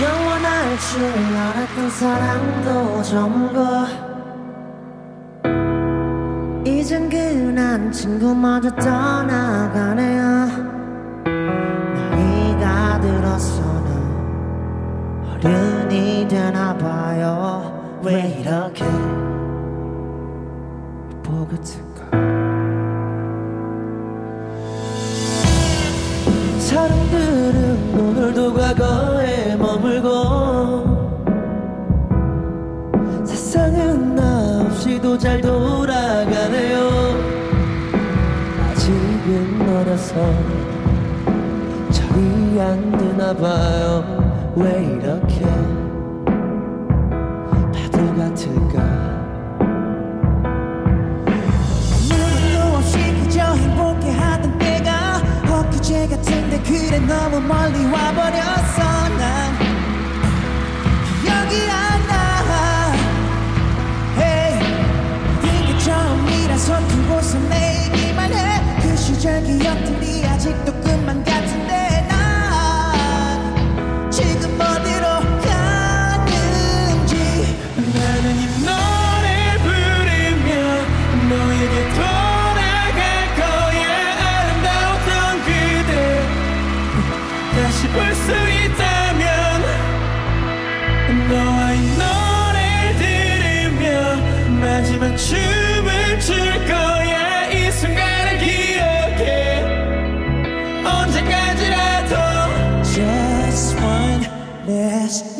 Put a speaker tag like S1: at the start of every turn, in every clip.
S1: 영원할 줄 알았던 사랑도 전부 이젠 그난 친구마저 떠나가네요. 나이가 들어서는 어른이 되나봐요. 왜 이렇게 보고
S2: 듣고 by.
S3: 너의 노래 들으며 마지막 춤을 출 거야. 이 순간을 기억해. 언제까지라도
S2: Just one last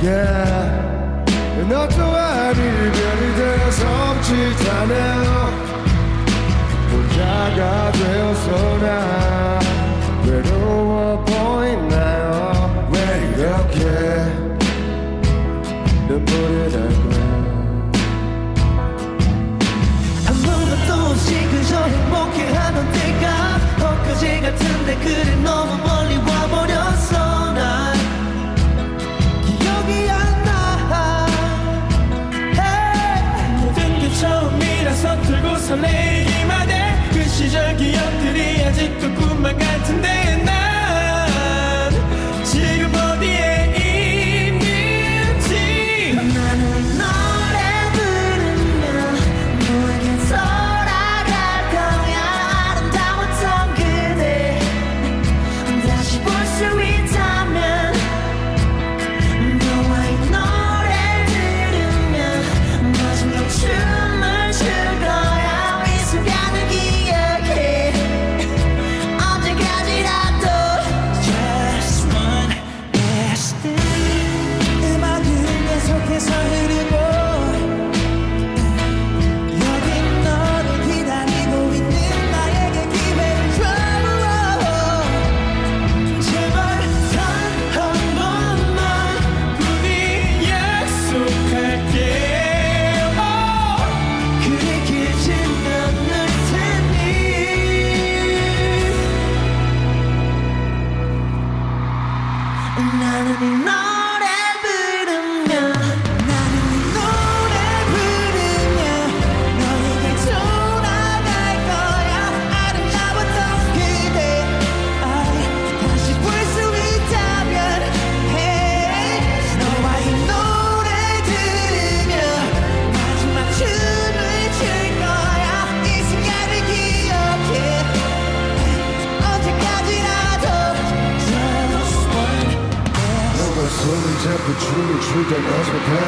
S4: Yeah.
S1: Yeah. God.
S3: 것만 같은데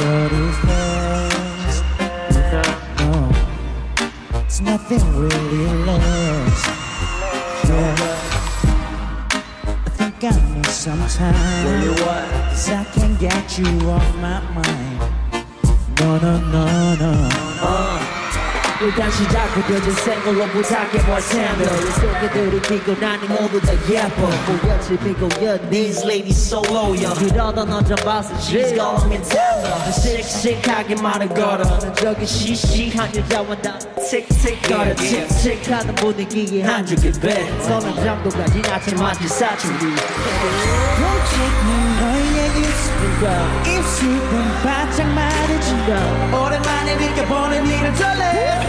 S2: world is fast. No, it's nothing really lasts. Yeah. I think I need some time. Cause I can't get you off my mind. No, no, no, no. Uh.
S1: 일단 시작부터 제 생걸로 부탁해 보세요 이 속에 들이키고 나니 모두 다 예뻐 모여질 비고 your these ladies so loyal 그러다 너좀 봐서 she's going in town 씩씩하게 말을 걸어 난 저기 시시한 여자와 나 틱틱 거려 칙칙하는 분위기에 한 줄기 배 서는 정도까지 나체 마치 사춘기
S2: 뭉치는 너의 입술과 입술은 바짝 말해준다
S3: 오랜만에 느껴보는 이런 설렘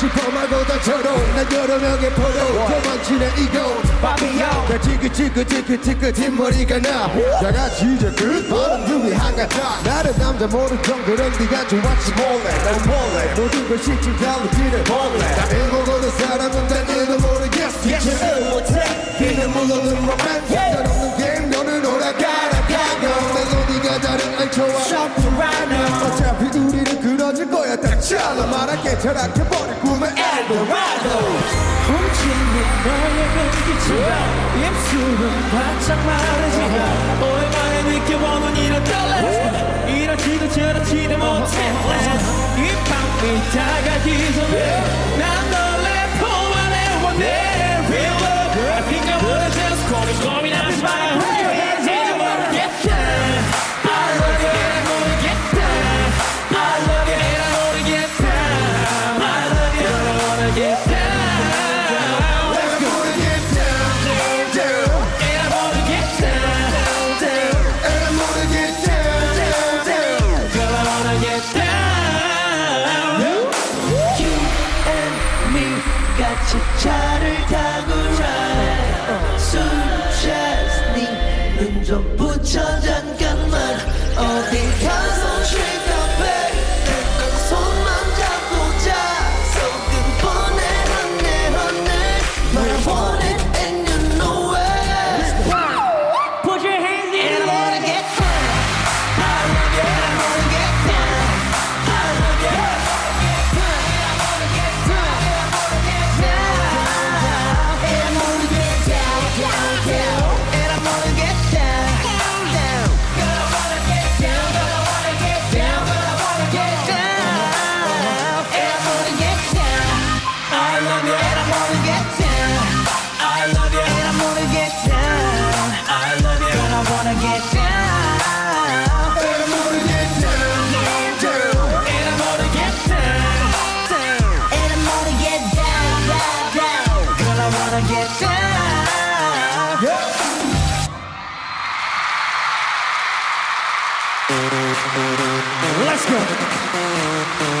S4: 싶어 말보다 저도 난 여러 명의 포도 도망치네 이거
S3: 바비요
S4: 나 지긋지긋지긋지긋 뒷머리가 나 다 같이 이제 끝 바람 눈이 한가닥 나는 남자 모를 정도는 네가 좋았지 몰래. 난 몰래. 모든 걸 시킨 달리기를 몰래. 나 일모고는 사람은 단 일도 모르겠어. 이제는 못해. 힘은 물러는 로맨스 난 없는 게임 너는 오락가락 가고 멜로디가 다른 알초와 어차피 우리는 그러질 거야. 딱 잘라 말할게 철학해버릴
S3: 입술은 바짝 마르지가 오랜만에 느껴보는 이런 떨림 이렇지도 저렇지도 못해. 이 밤이 다 get down.
S4: Let's go